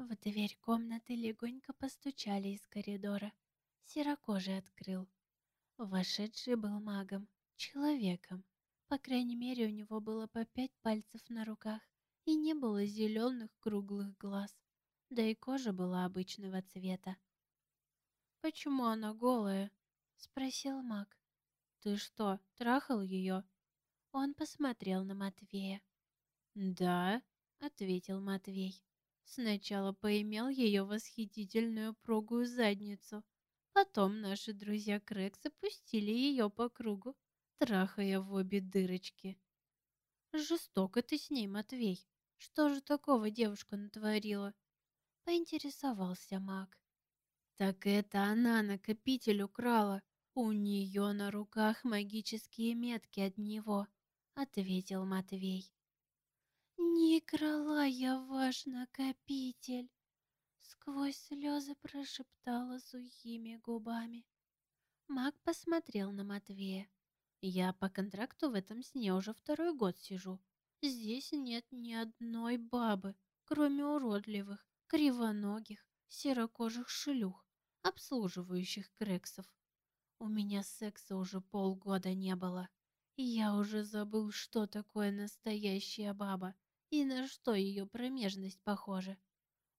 В дверь комнаты легонько постучали из коридора. Серокожий открыл. Вошедший был магом, человеком. По крайней мере, у него было по пять пальцев на руках и не было зеленых круглых глаз. Да и кожа была обычного цвета. «Почему она голая?» — спросил маг. «Ты что, трахал ее?» Он посмотрел на Матвея. «Да», — ответил Матвей. Сначала поимел ее восхитительную пругую задницу. Потом наши друзья Крекс опустили ее по кругу, трахая в обе дырочки. Жестоко ты с ней, Матвей. Что же такого девушка натворила? Поинтересовался маг. Так это она накопитель украла. У нее на руках магические метки от него, ответил Матвей. «Не крала я ваш накопитель!» Сквозь слезы прошептала сухими губами. Маг посмотрел на Матвея. «Я по контракту в этом сне уже второй год сижу. Здесь нет ни одной бабы, кроме уродливых, кривоногих, серокожих шлюх, обслуживающих крексов. У меня секса уже полгода не было, я уже забыл, что такое настоящая баба и на что ее промежность похожа?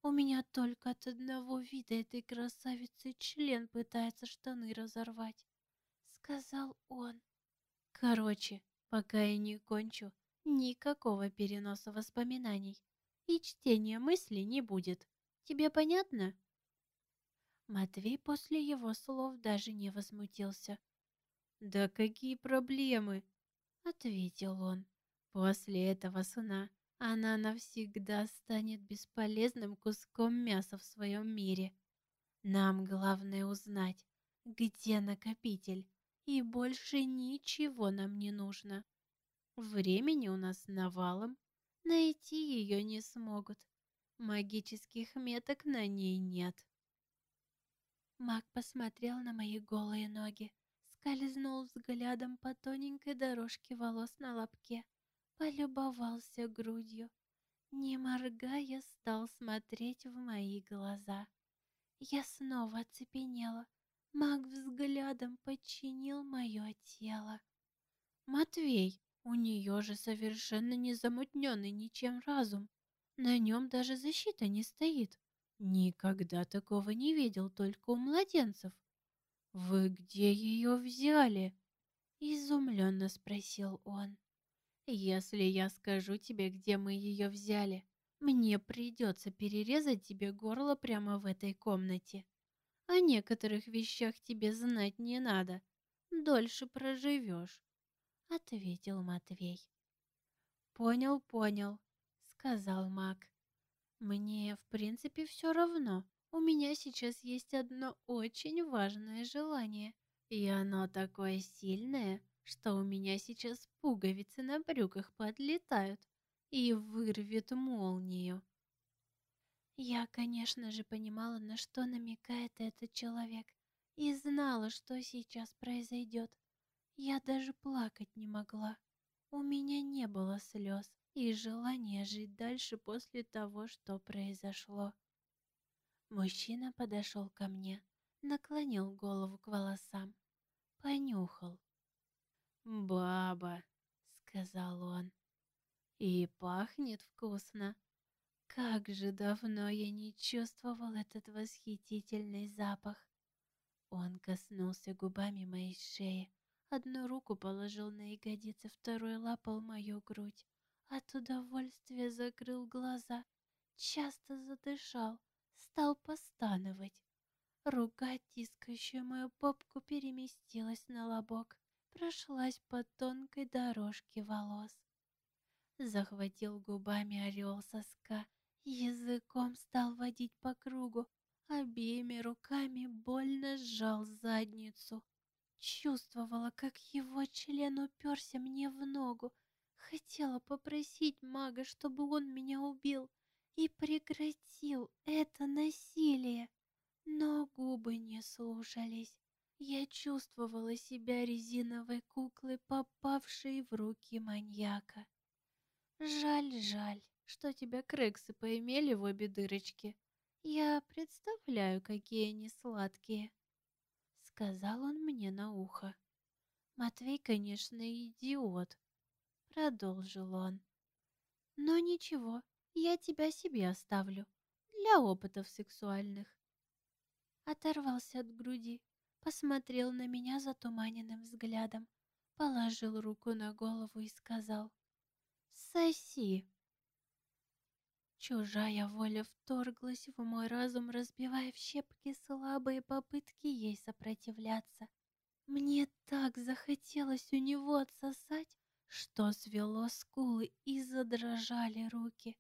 У меня только от одного вида этой красавицы член пытается штаны разорвать, сказал он. Короче, пока я не кончу, никакого переноса воспоминаний и чтения мыслей не будет. Тебе понятно? Матвей после его слов даже не возмутился. «Да какие проблемы?» — ответил он. «После этого сна она навсегда станет бесполезным куском мяса в своем мире. Нам главное узнать, где накопитель, и больше ничего нам не нужно. Времени у нас навалом, найти ее не смогут. Магических меток на ней нет. Маг посмотрел на мои голые ноги, скользнул взглядом по тоненькой дорожке волос на лобке полюбовался грудью, не моргая стал смотреть в мои глаза. Я снова оцепенела. Маг взглядом подчинил мое тело. «Матвей, у нее же совершенно не замутненный ничем разум. На нем даже защита не стоит. Никогда такого не видел только у младенцев. Вы где ее взяли?» Изумленно спросил он. Если я скажу тебе, где мы ее взяли, мне придется перерезать тебе горло прямо в этой комнате. О некоторых вещах тебе знать не надо. Дольше проживешь, — ответил Матвей. Понял, понял, — сказал маг. Мне, в принципе, все равно. У меня сейчас есть одно очень важное желание, и оно такое сильное, что у меня сейчас пуговицы на брюках подлетают и вырвет молнию. Я, конечно же, понимала, на что намекает этот человек, и знала, что сейчас произойдет. Я даже плакать не могла. У меня не было слез и желания жить дальше после того, что произошло. Мужчина подошел ко мне, наклонил голову к волосам, понюхал, «Баба», — сказал он, — «и пахнет вкусно. Как же давно я не чувствовал этот восхитительный запах». Он коснулся губами моей шеи, одну руку положил на ягодицы, второй лапал мою грудь. От удовольствия закрыл глаза, часто задышал, стал постановать. Рука, тискающая мою попку, переместилась на лобок прошлась по тонкой дорожке волос. Захватил губами орел соска, языком стал водить по кругу, обеими руками больно сжал задницу. Чувствовала, как его член уперся мне в ногу. Хотела попросить мага, чтобы он меня убил и прекратил это насилие, но губы не слушались. Я чувствовала себя резиновой куклой, попавшей в руки маньяка. Жаль, жаль, что тебя крексы поимели в обе дырочки. Я представляю, какие они сладкие, сказал он мне на ухо. Матвей, конечно, идиот, продолжил он. Но ничего, я тебя себе оставлю для опытов сексуальных. Оторвался от груди, посмотрел на меня затуманенным взглядом, положил руку на голову и сказал «Соси». Чужая воля вторглась в мой разум, разбивая в щепки слабые попытки ей сопротивляться. Мне так захотелось у него отсосать, что свело скулы и задрожали руки.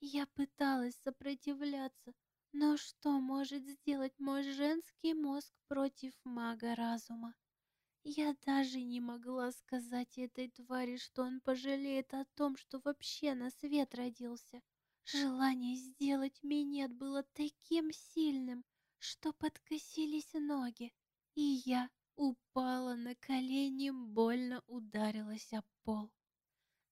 Я пыталась сопротивляться, но что может сделать мой женский мозг против мага разума? Я даже не могла сказать этой твари, что он пожалеет о том, что вообще на свет родился. Желание сделать минет было таким сильным, что подкосились ноги, и я упала на колени, больно ударилась об пол.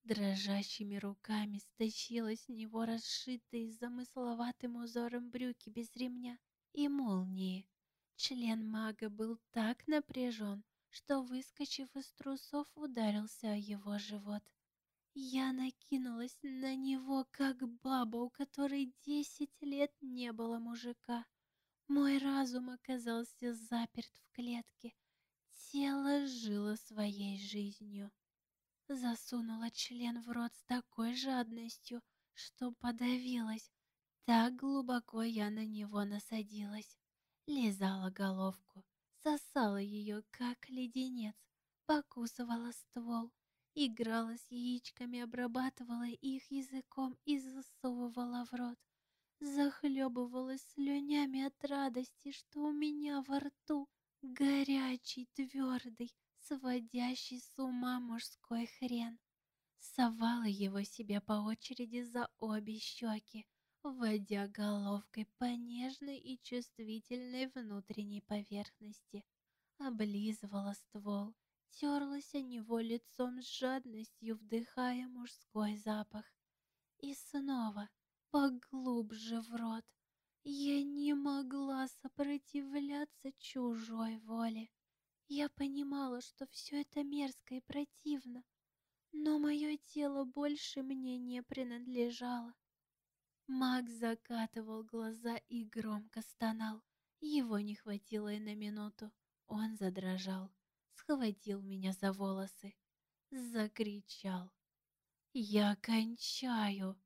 Дрожащими руками стащила с него расшитые замысловатым узором брюки без ремня и молнии. Член мага был так напряжен, что, выскочив из трусов, ударился о его живот. Я накинулась на него, как баба, у которой десять лет не было мужика. Мой разум оказался заперт в клетке, тело жило своей жизнью. Засунула член в рот с такой жадностью, что подавилась. Так глубоко я на него насадилась. Лизала головку, сосала ее, как леденец, покусывала ствол, играла с яичками, обрабатывала их языком и засовывала в рот. Захлебывалась слюнями от радости, что у меня во рту горячий, твердый, сводящий с ума мужской хрен. Совала его себе по очереди за обе щеки, вводя головкой по нежной и чувствительной внутренней поверхности. Облизывала ствол, терлась о него лицом с жадностью, вдыхая мужской запах. И снова поглубже в рот. Я не могла сопротивляться чужой воле. Я понимала, что все это мерзко и противно, но мое тело больше мне не принадлежало. Макс закатывал глаза и громко стонал. Его не хватило и на минуту. Он задрожал, схватил меня за волосы, закричал. «Я кончаю!»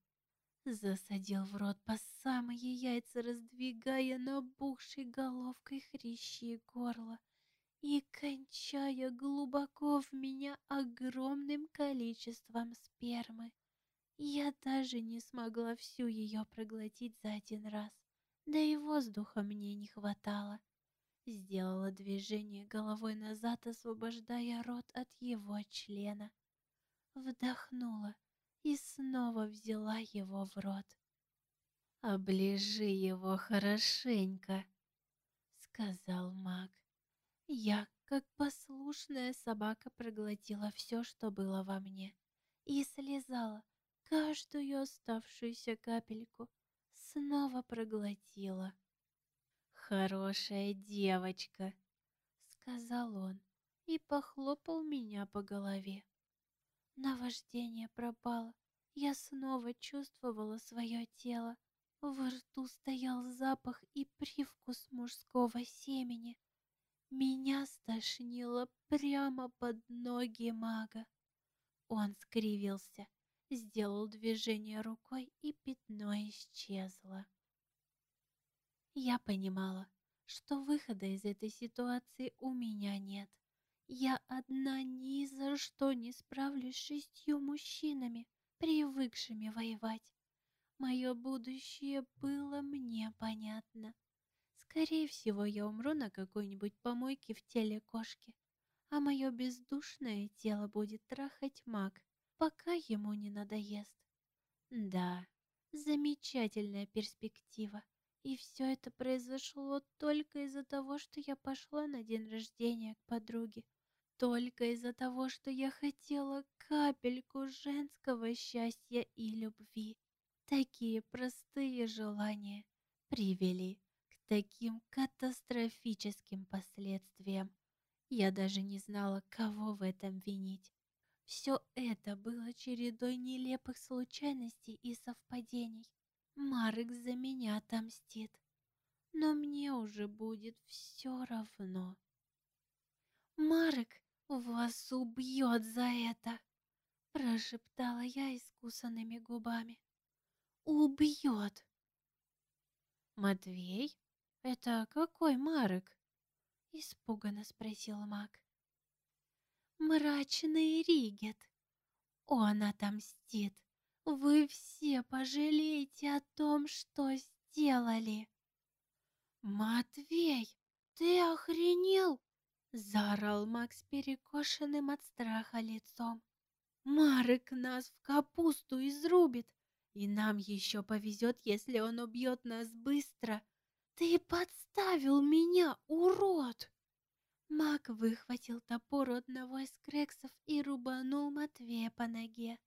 Засадил в рот по самые яйца, раздвигая набухшей головкой хрящи горло и кончая глубоко в меня огромным количеством спермы. Я даже не смогла всю ее проглотить за один раз, да и воздуха мне не хватало. Сделала движение головой назад, освобождая рот от его члена. Вдохнула и снова взяла его в рот. «Оближи его хорошенько», — сказал маг. Я, как послушная собака, проглотила все, что было во мне, и слезала каждую оставшуюся капельку, снова проглотила. «Хорошая девочка», — сказал он и похлопал меня по голове. Наваждение пропало, я снова чувствовала свое тело. Во рту стоял запах и привкус мужского семени. Меня стошнило прямо под ноги мага. Он скривился, сделал движение рукой, и пятно исчезло. Я понимала, что выхода из этой ситуации у меня нет. Я одна ни за что не справлюсь с шестью мужчинами, привыкшими воевать. Мое будущее было мне понятно. Скорее всего, я умру на какой-нибудь помойке в теле кошки, а мое бездушное тело будет трахать маг, пока ему не надоест. Да, замечательная перспектива. И все это произошло только из-за того, что я пошла на день рождения к подруге. Только из-за того, что я хотела капельку женского счастья и любви. Такие простые желания, привели таким катастрофическим последствиям. Я даже не знала, кого в этом винить. Все это было чередой нелепых случайностей и совпадений. Марек за меня отомстит, но мне уже будет все равно. Марек вас убьет за это, прошептала я искусанными губами. Убьет. Матвей? Это какой Марек? Испуганно спросил маг. Мрачный Ригет. Он отомстит. Вы все пожалеете о том, что сделали. Матвей, ты охренел? Заорал Макс перекошенным от страха лицом. Марек нас в капусту изрубит, и нам еще повезет, если он убьет нас быстро. Ты подставил меня, урод! Маг выхватил топор одного из крексов и рубанул Матвея по ноге.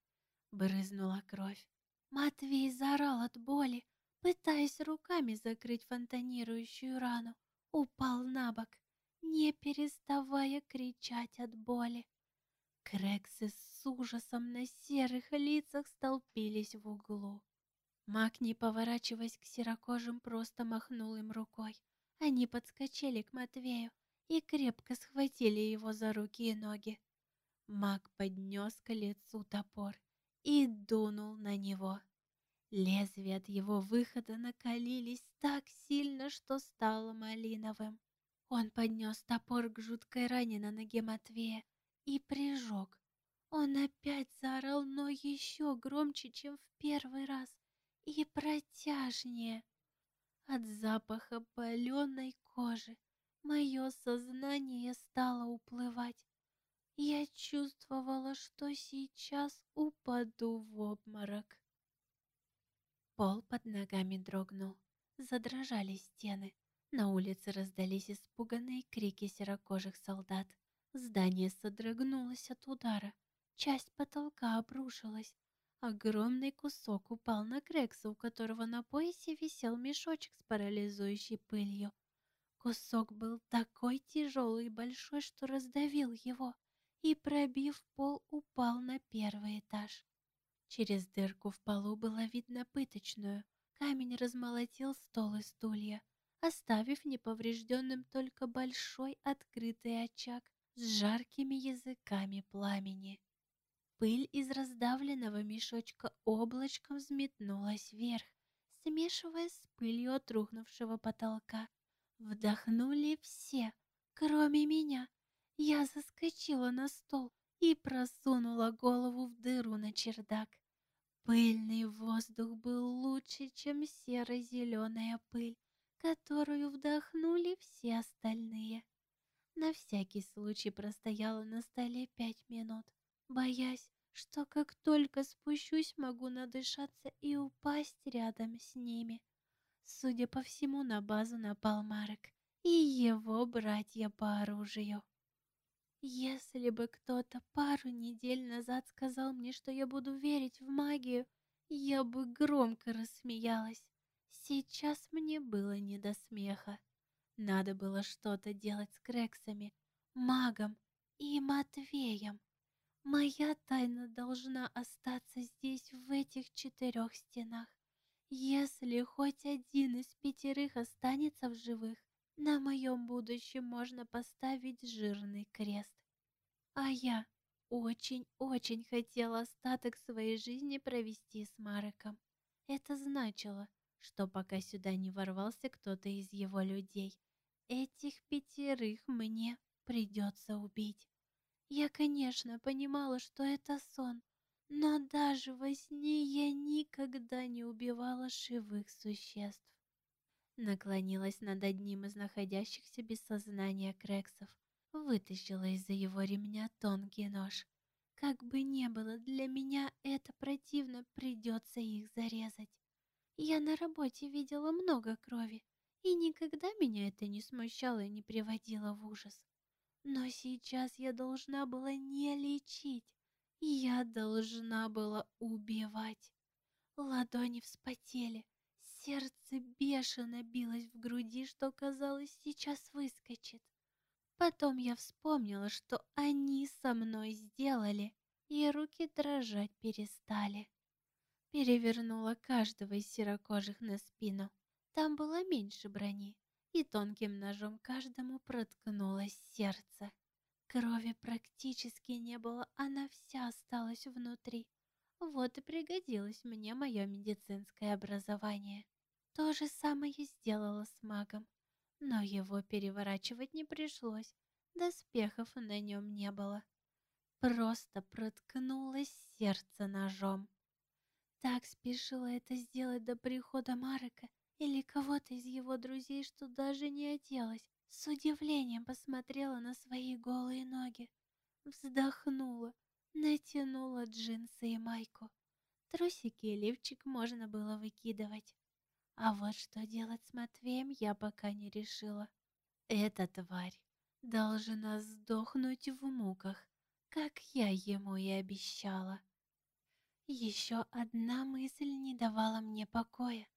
Брызнула кровь. Матвей заорал от боли, пытаясь руками закрыть фонтанирующую рану. Упал на бок, не переставая кричать от боли. Крексы с ужасом на серых лицах столпились в углу. Маг, не поворачиваясь к серокожим, просто махнул им рукой. Они подскочили к Матвею и крепко схватили его за руки и ноги. Маг поднес к лицу топор и дунул на него. Лезвия от его выхода накалились так сильно, что стало малиновым. Он поднес топор к жуткой ране на ноге Матвея и прижег. Он опять заорал, но еще громче, чем в первый раз, и протяжнее. От запаха паленой кожи мое сознание стало уплывать. Я чувствовала, что сейчас упаду в обморок. Пол под ногами дрогнул, задрожали стены. На улице раздались испуганные крики серокожих солдат. Здание содрогнулось от удара. Часть потолка обрушилась. Огромный кусок упал на Крекса, у которого на поясе висел мешочек с парализующей пылью. Кусок был такой тяжелый и большой, что раздавил его, и, пробив пол, упал на первый этаж. Через дырку в полу было видно пыточную. Камень размолотил стол и стулья, оставив неповрежденным только большой открытый очаг с жаркими языками пламени. Пыль из раздавленного мешочка облачком взметнулась вверх, смешиваясь с пылью от рухнувшего потолка. Вдохнули все, кроме меня. Я заскочила на стол и просунула голову в дыру на чердак. Пыльный воздух был лучше, чем серо-зеленая пыль, которую вдохнули все остальные. На всякий случай простояла на столе пять минут, боясь, что как только спущусь, могу надышаться и упасть рядом с ними. Судя по всему, на базу напал Марек и его братья по оружию. Если бы кто-то пару недель назад сказал мне, что я буду верить в магию, я бы громко рассмеялась. Сейчас мне было не до смеха. Надо было что-то делать с Крексами, магом и Матвеем. Моя тайна должна остаться здесь, в этих четырех стенах. Если хоть один из пятерых останется в живых, на моем будущем можно поставить жирный крест. А я очень-очень хотела остаток своей жизни провести с Мареком. Это значило, что пока сюда не ворвался кто-то из его людей, этих пятерых мне придется убить. Я, конечно, понимала, что это сон, но даже во сне я никогда не убивала живых существ. Наклонилась над одним из находящихся без сознания крексов, вытащила из-за его ремня тонкий нож. Как бы не было, для меня это противно, придется их зарезать. Я на работе видела много крови, и никогда меня это не смущало и не приводило в ужас. Но сейчас я должна была не лечить, я должна была убивать. Ладони вспотели, Сердце бешено билось в груди, что казалось, сейчас выскочит. Потом я вспомнила, что они со мной сделали, и руки дрожать перестали. Перевернула каждого из серокожих на спину. Там было меньше брони, и тонким ножом каждому проткнулось сердце. Крови практически не было, она вся осталась внутри. Вот и пригодилось мне мое медицинское образование. То же самое сделала с магом, но его переворачивать не пришлось, доспехов на нем не было. Просто проткнулось сердце ножом. Так спешила это сделать до прихода Марека или кого-то из его друзей, что даже не оделась. С удивлением посмотрела на свои голые ноги, вздохнула, натянула джинсы и майку. Трусики и лифчик можно было выкидывать. А вот что делать с Матвеем я пока не решила. Эта тварь должна сдохнуть в муках, как я ему и обещала. Еще одна мысль не давала мне покоя.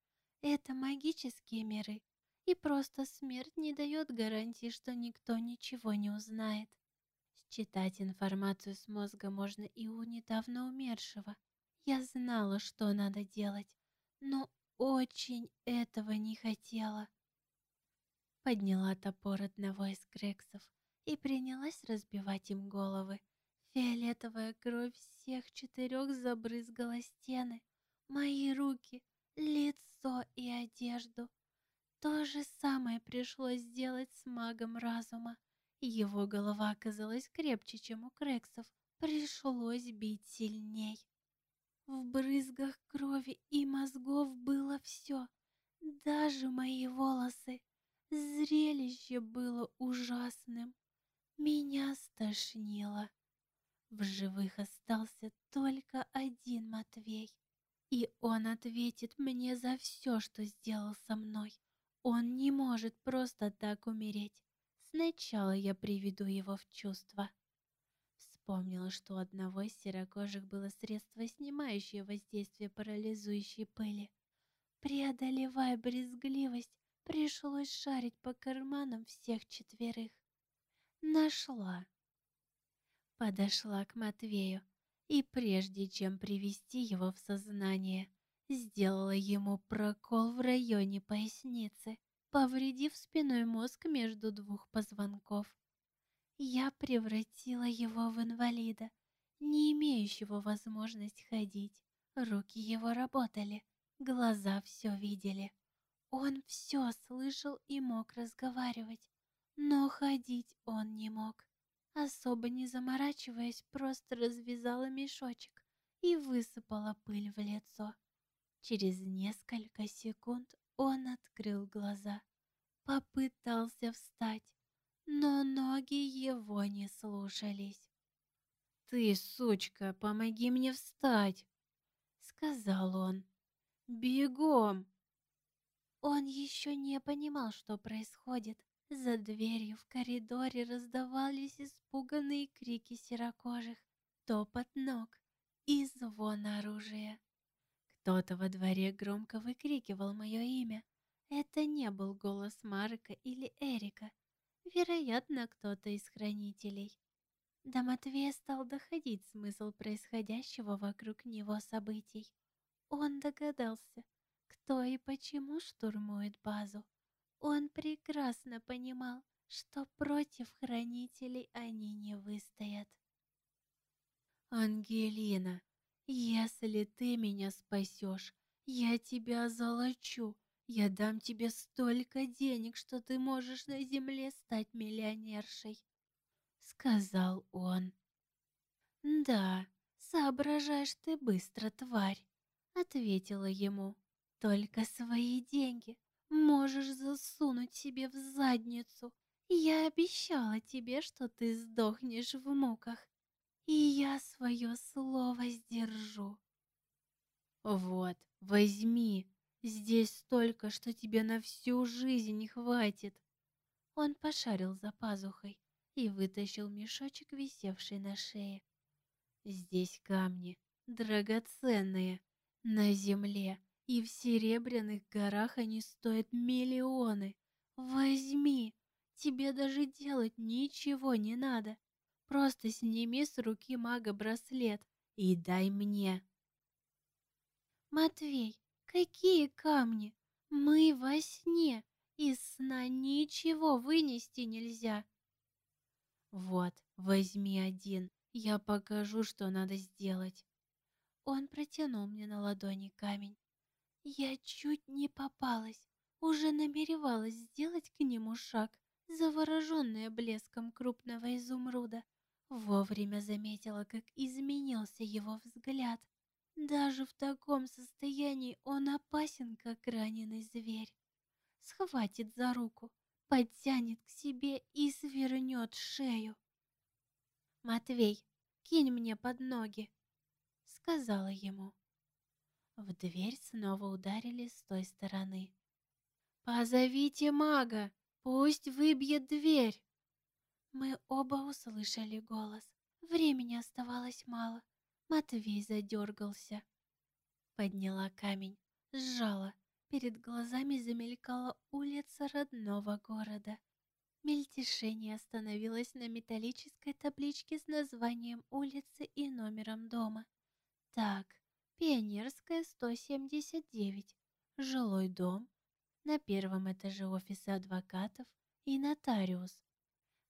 Это магические миры, и просто смерть не дает гарантии, что никто ничего не узнает. Считать информацию с мозга можно и у недавно умершего. Я знала, что надо делать, но очень этого не хотела. Подняла топор одного из крексов и принялась разбивать им головы. Фиолетовая кровь всех четырех забрызгала стены, мои руки, лицо и одежду. То же самое пришлось сделать с магом разума. Его голова оказалась крепче, чем у Крексов. Пришлось бить сильней. В брызгах крови и мозгов было все, даже мои волосы. Зрелище было ужасным. Меня стошнило. В живых остался только один Матвей. И он ответит мне за все, что сделал со мной. Он не может просто так умереть. Сначала я приведу его в чувство. Вспомнила, что у одного из серокожих было средство, снимающее воздействие парализующей пыли. Преодолевая брезгливость, пришлось шарить по карманам всех четверых. Нашла. Подошла к Матвею и прежде чем привести его в сознание, сделала ему прокол в районе поясницы, повредив спиной мозг между двух позвонков. Я превратила его в инвалида, не имеющего возможности ходить. Руки его работали, глаза все видели. Он все слышал и мог разговаривать, но ходить он не мог. Особо не заморачиваясь, просто развязала мешочек и высыпала пыль в лицо. Через несколько секунд он открыл глаза, попытался встать, но ноги его не слушались. «Ты, сучка, помоги мне встать!» — сказал он. «Бегом!» Он еще не понимал, что происходит. За дверью в коридоре раздавались испуганные крики серокожих, топот ног и звон оружия. Кто-то во дворе громко выкрикивал мое имя. Это не был голос Марка или Эрика. Вероятно, кто-то из хранителей. До Матвея стал доходить смысл происходящего вокруг него событий. Он догадался, кто и почему штурмует базу. Он прекрасно понимал, что против хранителей они не выстоят. «Ангелина, если ты меня спасешь, я тебя золочу. Я дам тебе столько денег, что ты можешь на земле стать миллионершей, сказал он. Да, соображаешь ты быстро, тварь, ответила ему. Только свои деньги можешь засунуть себе в задницу. Я обещала тебе, что ты сдохнешь в муках. И я свое слово сдержу. Вот, возьми. Здесь столько, что тебе на всю жизнь не хватит. Он пошарил за пазухой и вытащил мешочек, висевший на шее. Здесь камни, драгоценные, на земле И в Серебряных горах они стоят миллионы. Возьми, тебе даже делать ничего не надо. Просто сними с руки мага браслет и дай мне. Матвей, какие камни? Мы во сне, из сна ничего вынести нельзя. Вот, возьми один, я покажу, что надо сделать. Он протянул мне на ладони камень. Я чуть не попалась, уже намеревалась сделать к нему шаг, завороженная блеском крупного изумруда. Вовремя заметила, как изменился его взгляд. Даже в таком состоянии он опасен, как раненый зверь. Схватит за руку, подтянет к себе и свернет шею. «Матвей, кинь мне под ноги», — сказала ему. В дверь снова ударили с той стороны. «Позовите мага, пусть выбьет дверь!» Мы оба услышали голос. Времени оставалось мало. Матвей задергался. Подняла камень, сжала. Перед глазами замелькала улица родного города. Мельтешение остановилось на металлической табличке с названием улицы и номером дома. Так, Пионерская, 179, жилой дом, на первом этаже офисы адвокатов и нотариус.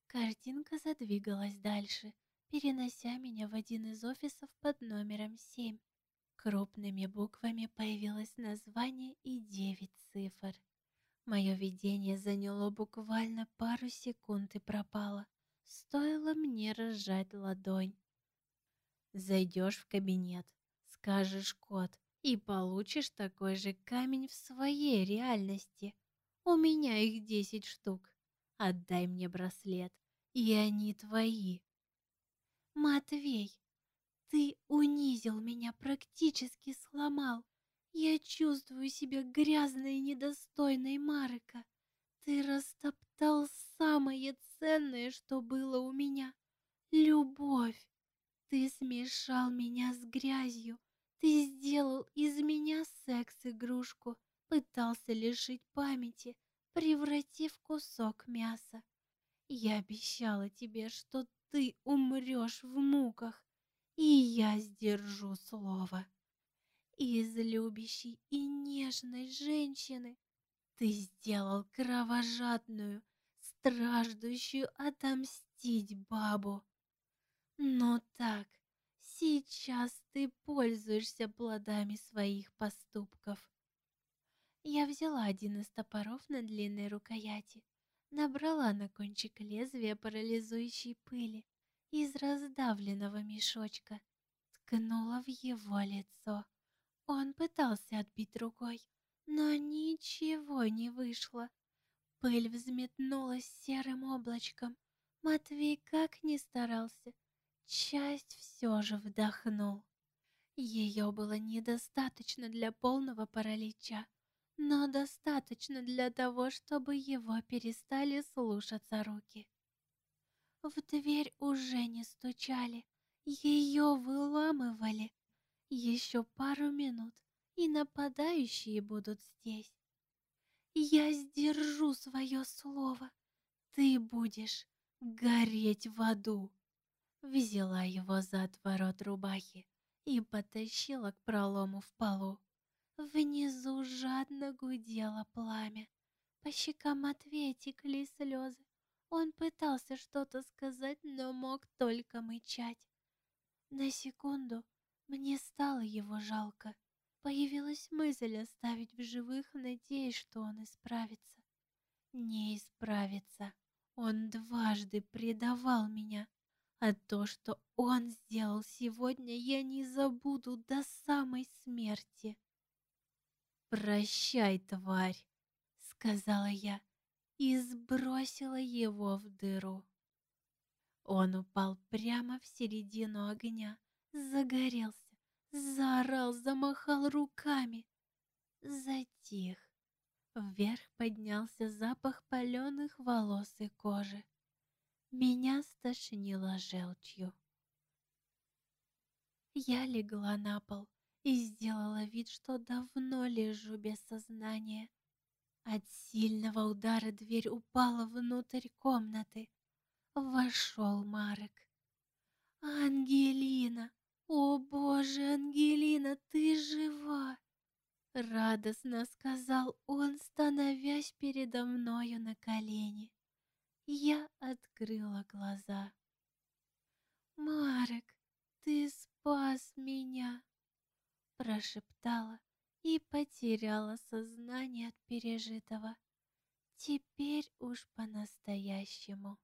Картинка задвигалась дальше, перенося меня в один из офисов под номером 7. Крупными буквами появилось название и девять цифр. Мое видение заняло буквально пару секунд и пропало. Стоило мне разжать ладонь. Зайдешь в кабинет, скажешь код и получишь такой же камень в своей реальности. У меня их десять штук. Отдай мне браслет, и они твои. Матвей, ты унизил меня, практически сломал. Я чувствую себя грязной и недостойной Марека. Ты растоптал самое ценное, что было у меня — любовь. Ты смешал меня с грязью. Ты сделал из меня секс-игрушку, пытался лишить памяти, превратив кусок мяса. Я обещала тебе, что ты умрешь в муках, и я сдержу слово. Из любящей и нежной женщины ты сделал кровожадную, страждущую отомстить бабу. Но так, сейчас ты пользуешься плодами своих поступков. Я взяла один из топоров на длинной рукояти, набрала на кончик лезвия парализующей пыли из раздавленного мешочка, ткнула в его лицо. Он пытался отбить рукой, но ничего не вышло. Пыль взметнулась серым облачком. Матвей как ни старался, часть все же вдохнул. Ее было недостаточно для полного паралича, но достаточно для того, чтобы его перестали слушаться руки. В дверь уже не стучали, ее выламывали. Еще пару минут, и нападающие будут здесь. Я сдержу свое слово. Ты будешь гореть в аду. Взяла его за отворот рубахи и потащила к пролому в полу. Внизу жадно гудело пламя. По щекам Матвея текли слезы. Он пытался что-то сказать, но мог только мычать. На секунду мне стало его жалко. Появилась мысль оставить в живых, надеясь, что он исправится. Не исправится. Он дважды предавал меня. А то, что он сделал сегодня, я не забуду до самой смерти. «Прощай, тварь!» — сказала я и сбросила его в дыру. Он упал прямо в середину огня, загорелся, заорал, замахал руками, затих. Вверх поднялся запах паленых волос и кожи. Меня стошнило желчью. Я легла на пол и сделала вид, что давно лежу без сознания. От сильного удара дверь упала внутрь комнаты. Вошел Марек. «Ангелина! О боже, Ангелина, ты жива!» Радостно сказал он, становясь передо мною на колени. Я открыла глаза. «Марек, ты спас меня!» Прошептала и потеряла сознание от пережитого. Теперь уж по-настоящему.